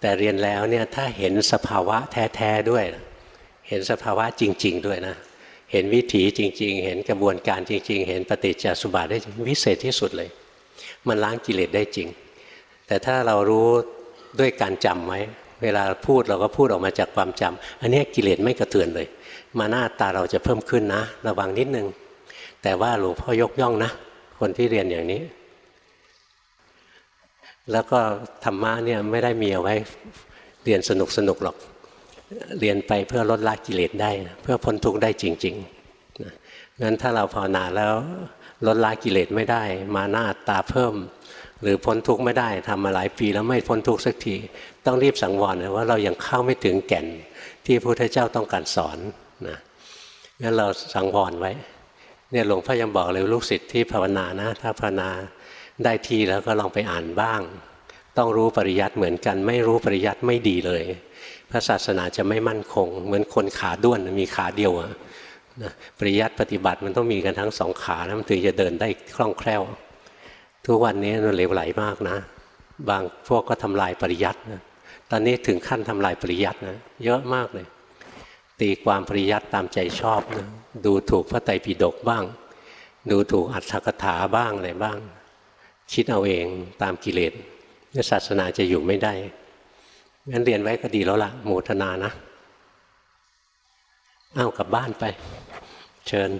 แต่เรียนแล้วเนี่ยถ้าเห็นสภาวะแท้ๆด้วย เห็นสภาวะจริง ๆ ด้วยนะ เห็นวิถีจริง ๆ เห็นกระบวนการจริง ๆ เห็นปฏิจจสุบาทได้จริงวิเศษที่สุดเลย มันล้างกิเลสได้จริง แต่ถ้าเรารู้ด้วยการจำไว้ เวลาพูดเราก็พูดออกมาจากความจำอันนี้กิเลสไม่กระเทือนเลย มาหน้าตาเราจะเพิ่มขึ้นนะ ระวังนิดนึงแต่ว่าหลวงพ่อยกย่องนะ คนที่เรียนอย่างนี้ แล้วก็ธรรมะเนี่ยไม่ได้มีเอาไว้เรียนสนุกสนุกหรอก เรียนไปเพื่อลดละกิเลสได้ เพื่อพ้นทุกข์ได้จริงๆนะงั้นถ้าเราภาวนาแล้วลดละกิเลสไม่ได้ มาหน้าตาเพิ่ม หรือพ้นทุกข์ไม่ได้ทำมาหลายปีแล้วไม่พ้นทุกข์สักที ต้องรีบสังวรนะว่าเรายังเข้าไม่ถึงแก่นที่พระพุทธเจ้าต้องการสอนนะงั้นเราสังวรไว้เนี่ยหลวงพ่อยังบอกเลยลูกศิษย์ที่ภาวนานะถ้าภาวนา ได้ทีแล้วก็ลองไปอ่านบ้าง ต้องรู้ปริยัติเหมือนกัน ไม่รู้ปริยัติไม่ดีเลย พระศาสนาจะไม่มั่นคง เหมือนคนขาด้วนมีขาเดียวอะนะปริยัติปฏิบัติมันต้องมีกันทั้งสองขานะมันถึงจะเดินได้คล่องแคล่ว ทุกวันนี้มันเหลวไหลมากนะ บางพวกก็ทำลายปริยัตินะตอนนี้ถึงขั้นทำลายปริยัตินะเยอะมากเลย ตีความปริยัติตามใจชอบนะดูถูกพระไตรปิฎกบ้าง ดูถูกอัตถกถาบ้างอะไรบ้าง คิดเอาเองตามกิเลสเนี่ยศาสนาจะอยู่ไม่ได้งั้นเรียนไว้ก็ดีแล้วละ่ะโมทนานะ เอากลับบ้านไป เชิญ